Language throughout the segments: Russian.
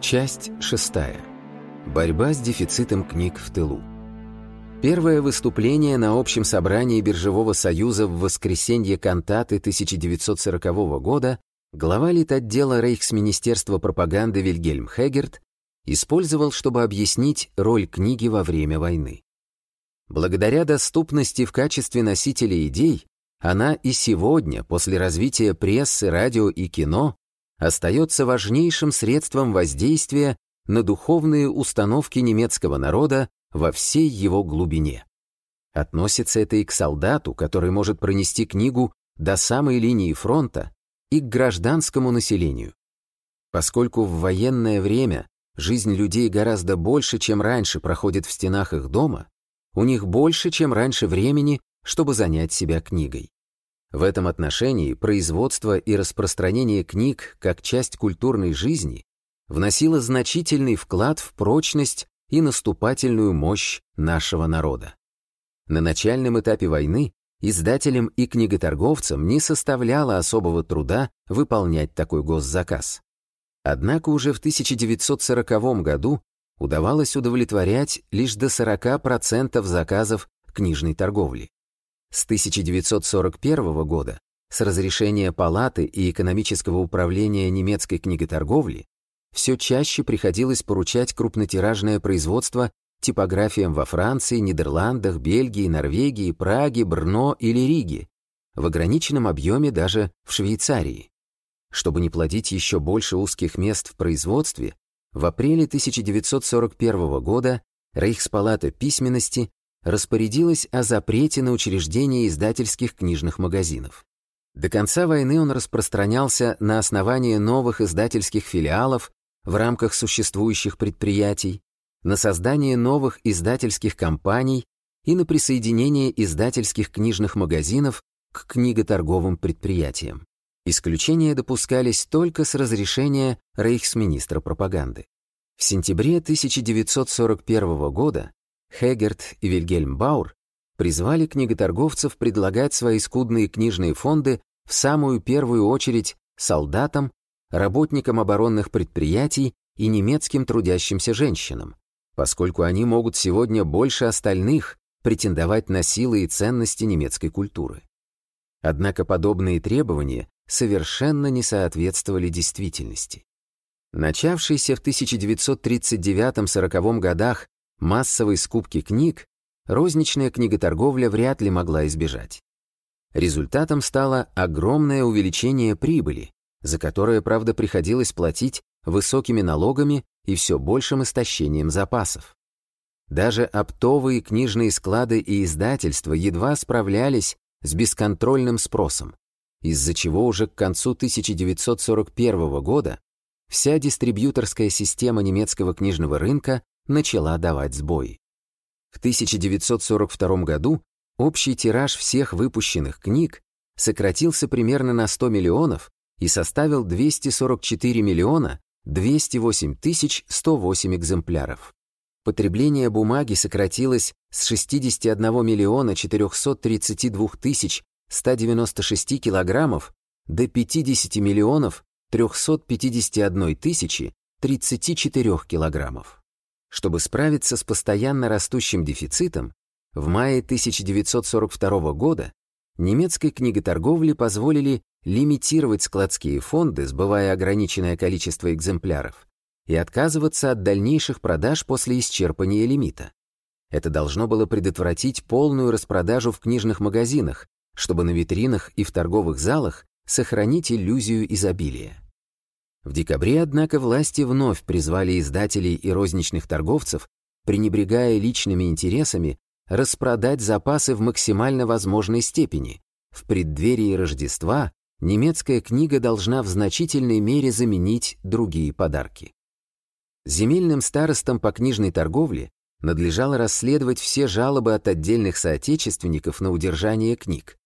Часть шестая. Борьба с дефицитом книг в тылу. Первое выступление на общем собрании Биржевого союза в воскресенье кантаты 1940 года глава литотдела Рейхсминистерства пропаганды Вильгельм Хегерт использовал, чтобы объяснить роль книги во время войны. Благодаря доступности в качестве носителя идей, она и сегодня, после развития прессы, радио и кино, остается важнейшим средством воздействия на духовные установки немецкого народа во всей его глубине. Относится это и к солдату, который может пронести книгу до самой линии фронта, и к гражданскому населению. Поскольку в военное время жизнь людей гораздо больше, чем раньше проходит в стенах их дома, у них больше, чем раньше времени, чтобы занять себя книгой. В этом отношении производство и распространение книг как часть культурной жизни вносило значительный вклад в прочность и наступательную мощь нашего народа. На начальном этапе войны издателям и книготорговцам не составляло особого труда выполнять такой госзаказ. Однако уже в 1940 году удавалось удовлетворять лишь до 40% заказов книжной торговли. С 1941 года, с разрешения Палаты и экономического управления немецкой книготорговли, все чаще приходилось поручать крупнотиражное производство типографиям во Франции, Нидерландах, Бельгии, Норвегии, Праге, Брно или Риге, в ограниченном объеме даже в Швейцарии. Чтобы не плодить еще больше узких мест в производстве, в апреле 1941 года Рейхспалата письменности распорядилась о запрете на учреждение издательских книжных магазинов. До конца войны он распространялся на основании новых издательских филиалов в рамках существующих предприятий, на создание новых издательских компаний и на присоединение издательских книжных магазинов к книготорговым предприятиям. Исключения допускались только с разрешения рейхсминистра пропаганды. В сентябре 1941 года Хегерт и Вильгельм Баур призвали книготорговцев предлагать свои скудные книжные фонды в самую первую очередь солдатам, работникам оборонных предприятий и немецким трудящимся женщинам, поскольку они могут сегодня больше остальных претендовать на силы и ценности немецкой культуры. Однако подобные требования совершенно не соответствовали действительности. Начавшийся в 1939-40 годах массовой скупки книг розничная книготорговля вряд ли могла избежать. Результатом стало огромное увеличение прибыли, за которое, правда, приходилось платить высокими налогами и все большим истощением запасов. Даже оптовые книжные склады и издательства едва справлялись с бесконтрольным спросом, из-за чего уже к концу 1941 года вся дистрибьюторская система немецкого книжного рынка начала давать сбой. В 1942 году общий тираж всех выпущенных книг сократился примерно на 100 миллионов и составил 244 миллиона 208 тысяч 108 экземпляров. Потребление бумаги сократилось с 61 миллиона 432 тысяч 196 килограммов до 50 миллионов 351 тысячи 34 килограммов. Чтобы справиться с постоянно растущим дефицитом, в мае 1942 года немецкой книготорговле позволили лимитировать складские фонды, сбывая ограниченное количество экземпляров, и отказываться от дальнейших продаж после исчерпания лимита. Это должно было предотвратить полную распродажу в книжных магазинах, чтобы на витринах и в торговых залах сохранить иллюзию изобилия. В декабре, однако, власти вновь призвали издателей и розничных торговцев, пренебрегая личными интересами, распродать запасы в максимально возможной степени. В преддверии Рождества немецкая книга должна в значительной мере заменить другие подарки. Земельным старостам по книжной торговле надлежало расследовать все жалобы от отдельных соотечественников на удержание книг.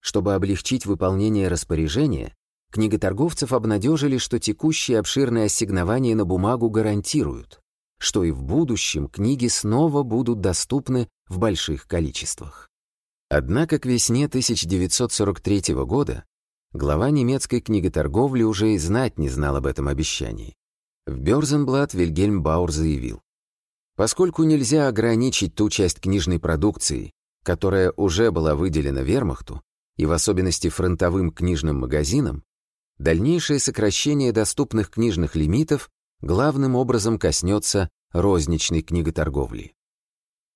Чтобы облегчить выполнение распоряжения, Книготорговцев обнадежили, что текущие обширные ассигнования на бумагу гарантируют, что и в будущем книги снова будут доступны в больших количествах. Однако к весне 1943 года глава немецкой книготорговли уже и знать не знал об этом обещании. В Бёрзенблат Вильгельм Баур заявил, Поскольку нельзя ограничить ту часть книжной продукции, которая уже была выделена вермахту, и в особенности фронтовым книжным магазинам, дальнейшее сокращение доступных книжных лимитов главным образом коснется розничной книготорговли.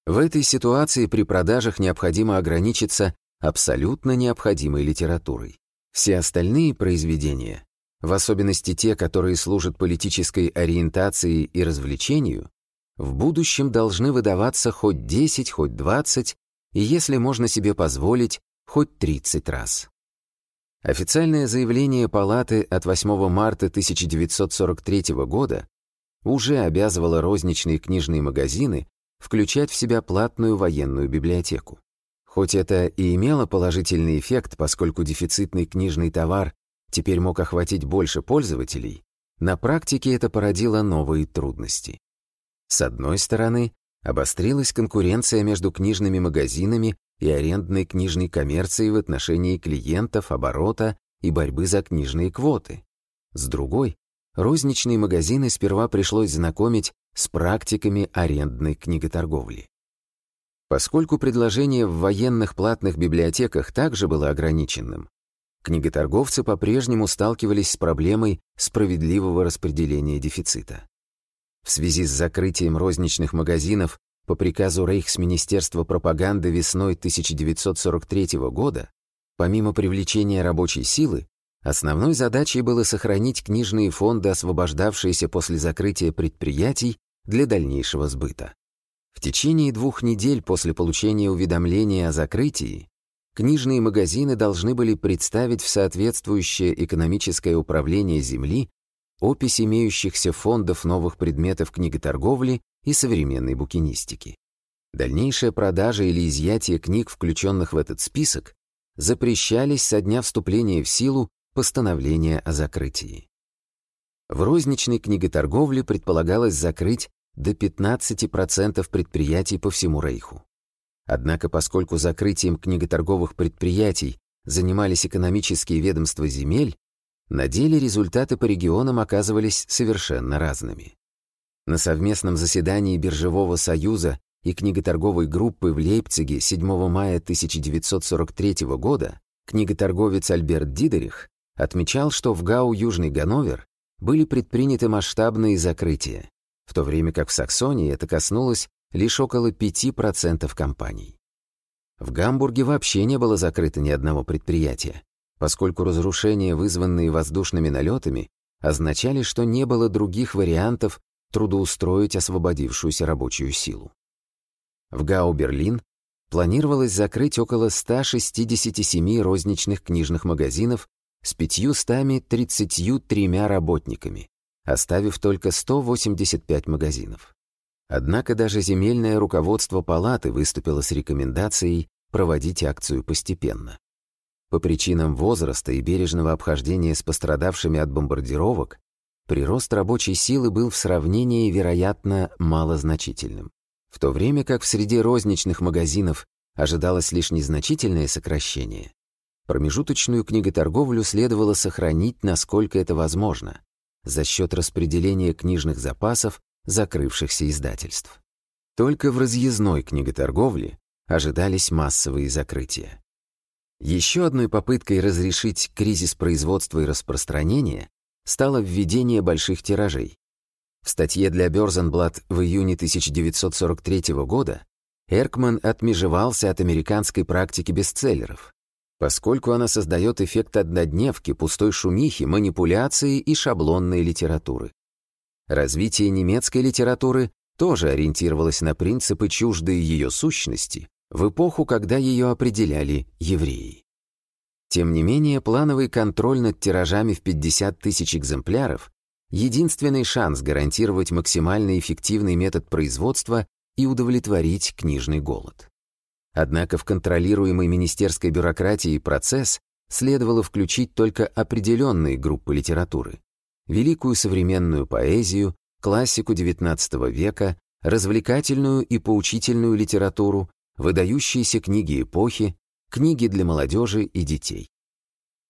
В этой ситуации при продажах необходимо ограничиться абсолютно необходимой литературой. Все остальные произведения, в особенности те, которые служат политической ориентации и развлечению, в будущем должны выдаваться хоть 10, хоть 20, и если можно себе позволить, хоть 30 раз. Официальное заявление Палаты от 8 марта 1943 года уже обязывало розничные книжные магазины включать в себя платную военную библиотеку. Хоть это и имело положительный эффект, поскольку дефицитный книжный товар теперь мог охватить больше пользователей, на практике это породило новые трудности. С одной стороны, обострилась конкуренция между книжными магазинами и арендной книжной коммерцией в отношении клиентов, оборота и борьбы за книжные квоты. С другой, розничные магазины сперва пришлось знакомить с практиками арендной книготорговли. Поскольку предложение в военных платных библиотеках также было ограниченным, книготорговцы по-прежнему сталкивались с проблемой справедливого распределения дефицита. В связи с закрытием розничных магазинов по приказу Рейхсминистерства пропаганды весной 1943 года, помимо привлечения рабочей силы, основной задачей было сохранить книжные фонды, освобождавшиеся после закрытия предприятий для дальнейшего сбыта. В течение двух недель после получения уведомления о закрытии книжные магазины должны были представить в соответствующее экономическое управление земли опись имеющихся фондов новых предметов книготорговли и современной букинистики. Дальнейшая продажа или изъятие книг, включенных в этот список, запрещались со дня вступления в силу постановления о закрытии. В розничной книготорговле предполагалось закрыть до 15% предприятий по всему Рейху. Однако, поскольку закрытием книготорговых предприятий занимались экономические ведомства земель, на деле результаты по регионам оказывались совершенно разными. На совместном заседании Биржевого союза и книготорговой группы в Лейпциге 7 мая 1943 года книготорговец Альберт Дидерих отмечал, что в ГАУ «Южный Ганновер» были предприняты масштабные закрытия, в то время как в Саксонии это коснулось лишь около 5% компаний. В Гамбурге вообще не было закрыто ни одного предприятия, поскольку разрушения, вызванные воздушными налетами, означали, что не было других вариантов трудоустроить освободившуюся рабочую силу. В Гау-Берлин планировалось закрыть около 167 розничных книжных магазинов с 533 работниками, оставив только 185 магазинов. Однако даже земельное руководство палаты выступило с рекомендацией проводить акцию постепенно. По причинам возраста и бережного обхождения с пострадавшими от бомбардировок, прирост рабочей силы был в сравнении, вероятно, малозначительным. В то время как в среде розничных магазинов ожидалось лишь незначительное сокращение, промежуточную книготорговлю следовало сохранить, насколько это возможно, за счет распределения книжных запасов закрывшихся издательств. Только в разъездной книготорговле ожидались массовые закрытия. Еще одной попыткой разрешить кризис производства и распространения стало введение больших тиражей. В статье для Бёрзенблат в июне 1943 года Эркман отмежевался от американской практики бестселлеров, поскольку она создает эффект однодневки, пустой шумихи, манипуляции и шаблонной литературы. Развитие немецкой литературы тоже ориентировалось на принципы чуждые ее сущности, в эпоху, когда ее определяли евреи. Тем не менее, плановый контроль над тиражами в 50 тысяч экземпляров — единственный шанс гарантировать максимально эффективный метод производства и удовлетворить книжный голод. Однако в контролируемый министерской бюрократией процесс следовало включить только определенные группы литературы — великую современную поэзию, классику XIX века, развлекательную и поучительную литературу, выдающиеся книги эпохи, книги для молодежи и детей.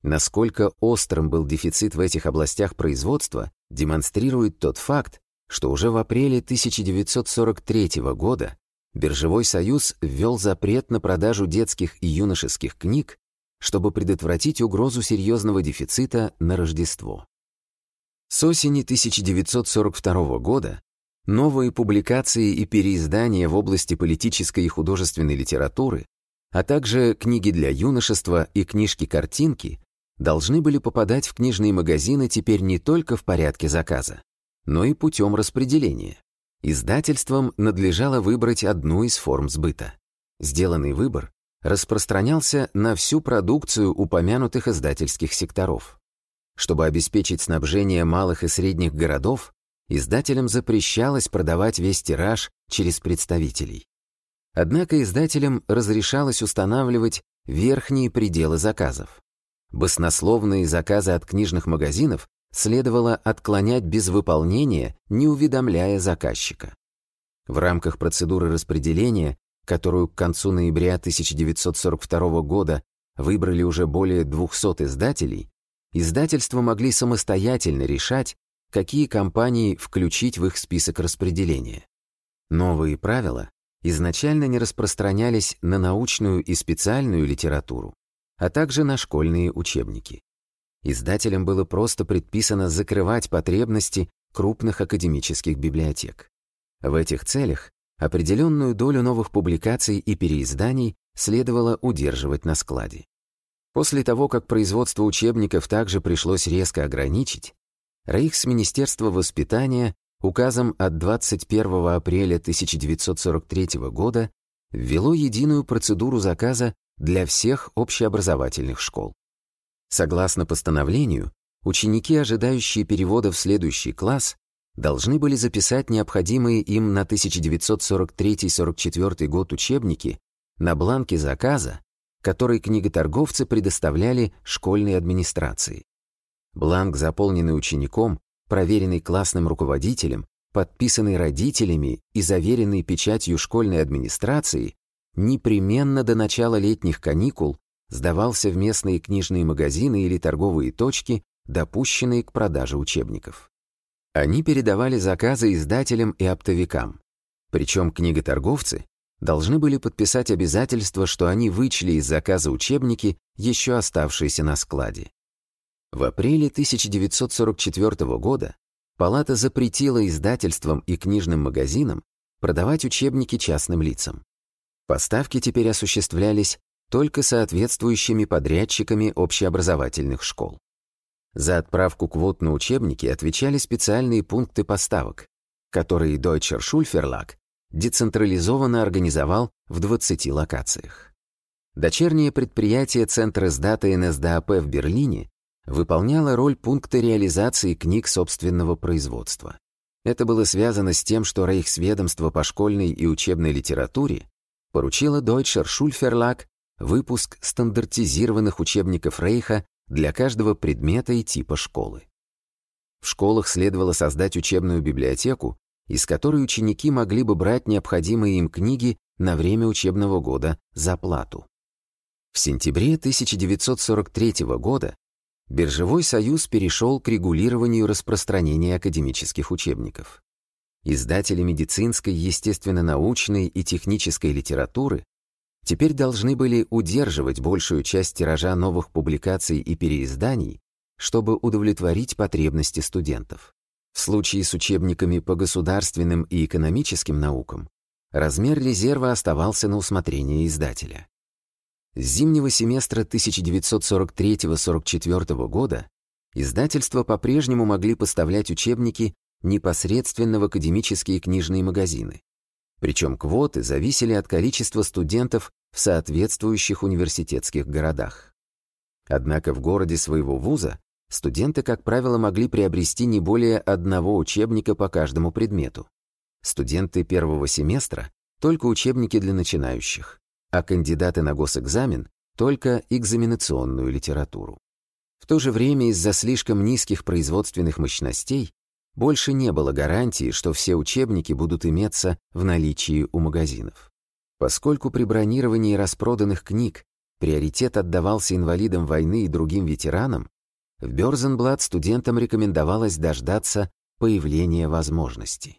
Насколько острым был дефицит в этих областях производства, демонстрирует тот факт, что уже в апреле 1943 года Биржевой союз ввел запрет на продажу детских и юношеских книг, чтобы предотвратить угрозу серьезного дефицита на Рождество. С осени 1942 года новые публикации и переиздания в области политической и художественной литературы, а также книги для юношества и книжки-картинки должны были попадать в книжные магазины теперь не только в порядке заказа, но и путем распределения. Издательствам надлежало выбрать одну из форм сбыта. Сделанный выбор распространялся на всю продукцию упомянутых издательских секторов. Чтобы обеспечить снабжение малых и средних городов, издателям запрещалось продавать весь тираж через представителей. Однако издателям разрешалось устанавливать верхние пределы заказов. Баснословные заказы от книжных магазинов следовало отклонять без выполнения, не уведомляя заказчика. В рамках процедуры распределения, которую к концу ноября 1942 года выбрали уже более 200 издателей, издательства могли самостоятельно решать, какие компании включить в их список распределения. Новые правила изначально не распространялись на научную и специальную литературу, а также на школьные учебники. Издателям было просто предписано закрывать потребности крупных академических библиотек. В этих целях определенную долю новых публикаций и переизданий следовало удерживать на складе. После того, как производство учебников также пришлось резко ограничить, Рейхсминистерство воспитания указом от 21 апреля 1943 года ввело единую процедуру заказа для всех общеобразовательных школ. Согласно постановлению, ученики, ожидающие перевода в следующий класс, должны были записать необходимые им на 1943-44 год учебники на бланке заказа, который книготорговцы предоставляли школьной администрации. Бланк, заполненный учеником, проверенный классным руководителем, подписанный родителями и заверенный печатью школьной администрации, непременно до начала летних каникул сдавался в местные книжные магазины или торговые точки, допущенные к продаже учебников. Они передавали заказы издателям и оптовикам. Причем книготорговцы должны были подписать обязательство, что они вычли из заказа учебники, еще оставшиеся на складе. В апреле 1944 года Палата запретила издательствам и книжным магазинам продавать учебники частным лицам. Поставки теперь осуществлялись только соответствующими подрядчиками общеобразовательных школ. За отправку квот на учебники отвечали специальные пункты поставок, которые Deutscher Schulverlag децентрализованно организовал в 20 локациях. Дочернее предприятие Центра сдата НСДАП в Берлине выполняло роль пункта реализации книг собственного производства. Это было связано с тем, что Рейхсведомство по школьной и учебной литературе поручило Deutscher Schulverlag выпуск стандартизированных учебников Рейха для каждого предмета и типа школы. В школах следовало создать учебную библиотеку, из которой ученики могли бы брать необходимые им книги на время учебного года за плату. В сентябре 1943 года Биржевой союз перешел к регулированию распространения академических учебников. Издатели медицинской, естественно-научной и технической литературы теперь должны были удерживать большую часть тиража новых публикаций и переизданий, чтобы удовлетворить потребности студентов. В случае с учебниками по государственным и экономическим наукам размер резерва оставался на усмотрение издателя. Зимнего семестра 1943-44 года издательства по-прежнему могли поставлять учебники непосредственно в академические книжные магазины. Причем квоты зависели от количества студентов в соответствующих университетских городах. Однако в городе своего вуза студенты, как правило, могли приобрести не более одного учебника по каждому предмету. Студенты первого семестра — только учебники для начинающих, а кандидаты на госэкзамен — только экзаменационную литературу. В то же время из-за слишком низких производственных мощностей больше не было гарантии, что все учебники будут иметься в наличии у магазинов. Поскольку при бронировании распроданных книг приоритет отдавался инвалидам войны и другим ветеранам, в Бёрзенблат студентам рекомендовалось дождаться появления возможности.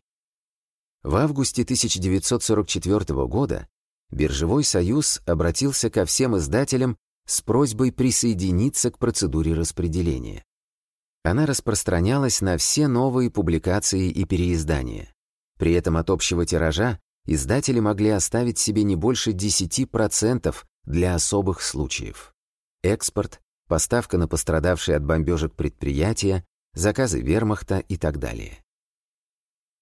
В августе 1944 года Биржевой союз обратился ко всем издателям с просьбой присоединиться к процедуре распределения. Она распространялась на все новые публикации и переиздания. При этом от общего тиража издатели могли оставить себе не больше 10% для особых случаев. Экспорт, поставка на пострадавшие от бомбежек предприятия, заказы вермахта и так далее.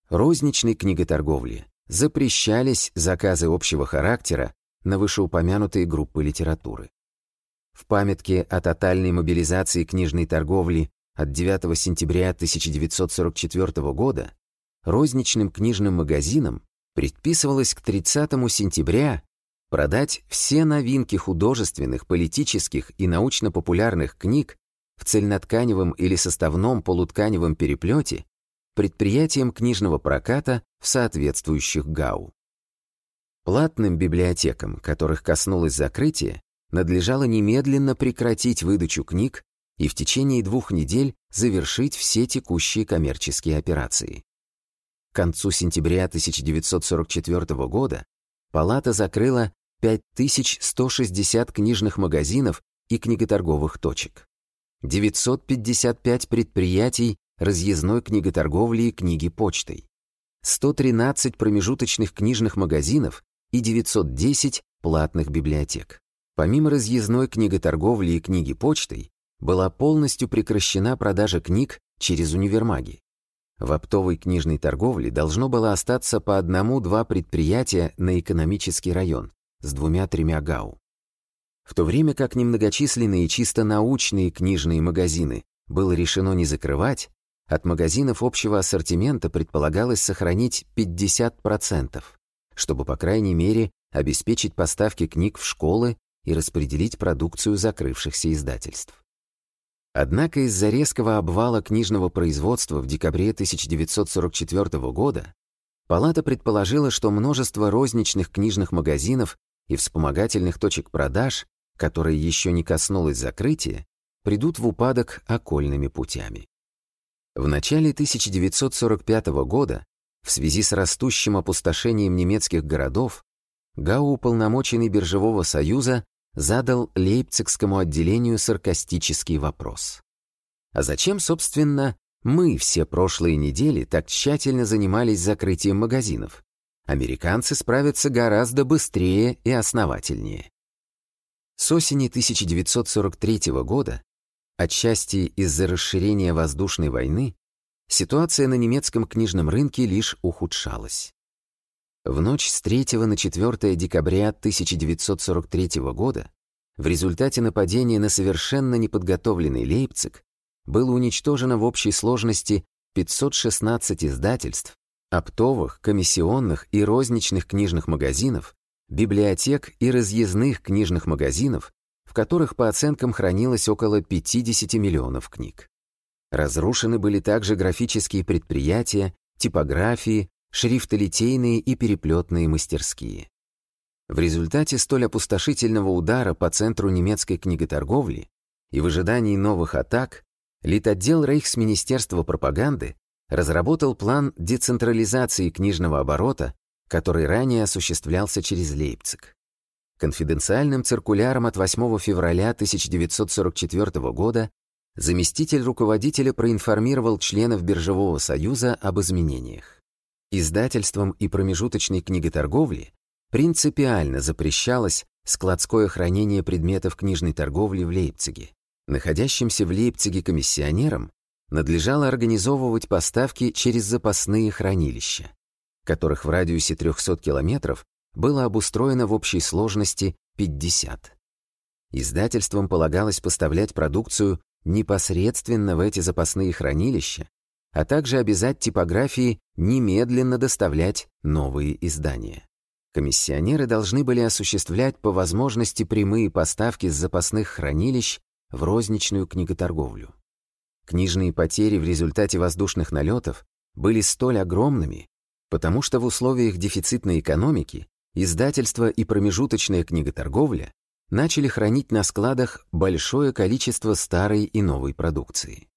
Розничной книготорговле запрещались заказы общего характера на вышеупомянутые группы литературы. В памятке о тотальной мобилизации книжной торговли от 9 сентября 1944 года розничным книжным магазинам предписывалось к 30 сентября продать все новинки художественных, политических и научно-популярных книг в цельнотканевом или составном полутканевом переплете предприятиям книжного проката в соответствующих ГАУ. Платным библиотекам, которых коснулось закрытие, надлежало немедленно прекратить выдачу книг и в течение двух недель завершить все текущие коммерческие операции. К концу сентября 1944 года палата закрыла 5160 книжных магазинов и книготорговых точек, 955 предприятий разъездной книготорговли и книги почтой, 113 промежуточных книжных магазинов и 910 платных библиотек. Помимо разъездной книготорговли и книги почтой, была полностью прекращена продажа книг через универмаги. В оптовой книжной торговле должно было остаться по одному-два предприятия на экономический район с двумя-тремя ГАУ. В то время как немногочисленные чисто научные книжные магазины было решено не закрывать, от магазинов общего ассортимента предполагалось сохранить 50%, чтобы, по крайней мере, обеспечить поставки книг в школы и распределить продукцию закрывшихся издательств. Однако из-за резкого обвала книжного производства в декабре 1944 года Палата предположила, что множество розничных книжных магазинов и вспомогательных точек продаж, которые еще не коснулось закрытия, придут в упадок окольными путями. В начале 1945 года, в связи с растущим опустошением немецких городов, Гау, уполномоченный Биржевого союза, задал Лейпцигскому отделению саркастический вопрос. А зачем, собственно, мы все прошлые недели так тщательно занимались закрытием магазинов? Американцы справятся гораздо быстрее и основательнее. С осени 1943 года, отчасти из-за расширения воздушной войны, ситуация на немецком книжном рынке лишь ухудшалась. В ночь с 3 на 4 декабря 1943 года в результате нападения на совершенно неподготовленный Лейпциг было уничтожено в общей сложности 516 издательств, оптовых, комиссионных и розничных книжных магазинов, библиотек и разъездных книжных магазинов, которых по оценкам хранилось около 50 миллионов книг. Разрушены были также графические предприятия, типографии, шрифтолитейные и переплетные мастерские. В результате столь опустошительного удара по центру немецкой книготорговли и в ожидании новых атак Литотдел Рейхсминистерства пропаганды разработал план децентрализации книжного оборота, который ранее осуществлялся через Лейпциг. Конфиденциальным циркуляром от 8 февраля 1944 года заместитель руководителя проинформировал членов Биржевого союза об изменениях. Издательством и промежуточной книготорговли принципиально запрещалось складское хранение предметов книжной торговли в Лейпциге. Находящимся в Лейпциге комиссионерам надлежало организовывать поставки через запасные хранилища, которых в радиусе 300 километров было обустроено в общей сложности 50. Издательствам полагалось поставлять продукцию непосредственно в эти запасные хранилища а также обязать типографии немедленно доставлять новые издания. Комиссионеры должны были осуществлять по возможности прямые поставки с запасных хранилищ в розничную книготорговлю. Книжные потери в результате воздушных налетов были столь огромными, потому что в условиях дефицитной экономики издательство и промежуточная книготорговля начали хранить на складах большое количество старой и новой продукции.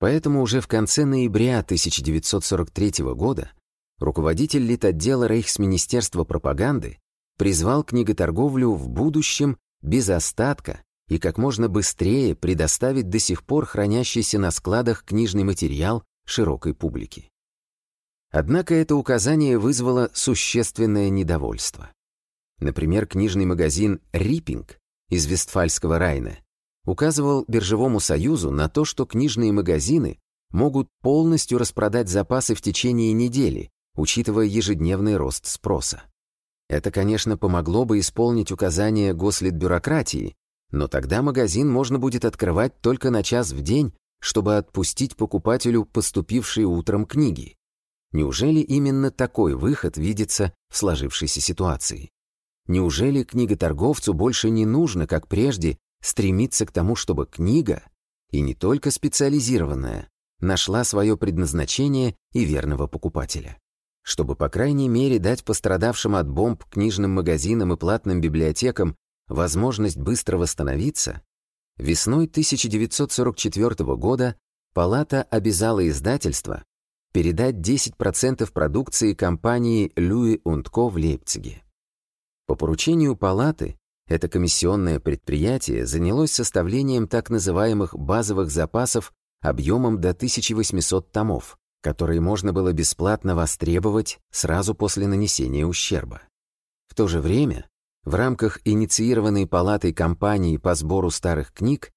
Поэтому уже в конце ноября 1943 года руководитель литотдела Рейхсминистерства пропаганды призвал книготорговлю в будущем без остатка и как можно быстрее предоставить до сих пор хранящийся на складах книжный материал широкой публике. Однако это указание вызвало существенное недовольство. Например, книжный магазин «Риппинг» из Вестфальского Райна указывал Биржевому союзу на то, что книжные магазины могут полностью распродать запасы в течение недели, учитывая ежедневный рост спроса. Это, конечно, помогло бы исполнить указания гослитбюрократии, но тогда магазин можно будет открывать только на час в день, чтобы отпустить покупателю поступившие утром книги. Неужели именно такой выход видится в сложившейся ситуации? Неужели книготорговцу больше не нужно, как прежде, стремиться к тому, чтобы книга, и не только специализированная, нашла свое предназначение и верного покупателя? Чтобы, по крайней мере, дать пострадавшим от бомб книжным магазинам и платным библиотекам возможность быстро восстановиться, весной 1944 года Палата обязала издательство передать 10% продукции компании Луи Ко в Лейпциге. По поручению палаты это комиссионное предприятие занялось составлением так называемых базовых запасов объемом до 1800 томов, которые можно было бесплатно востребовать сразу после нанесения ущерба. В то же время, в рамках инициированной палатой кампании по сбору старых книг,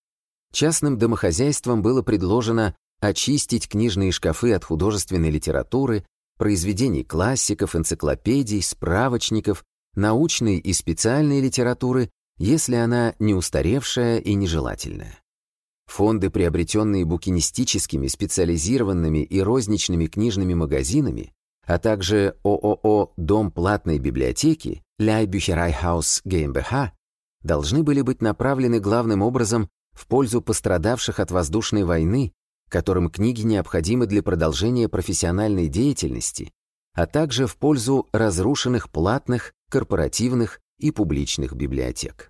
частным домохозяйствам было предложено очистить книжные шкафы от художественной литературы, произведений классиков, энциклопедий, справочников научной и специальной литературы, если она не устаревшая и нежелательная. Фонды, приобретенные букинистическими, специализированными и розничными книжными магазинами, а также ООО «Дом платной библиотеки» Leihbüchereihaus GmbH, должны были быть направлены главным образом в пользу пострадавших от воздушной войны, которым книги необходимы для продолжения профессиональной деятельности, а также в пользу разрушенных платных корпоративных и публичных библиотек.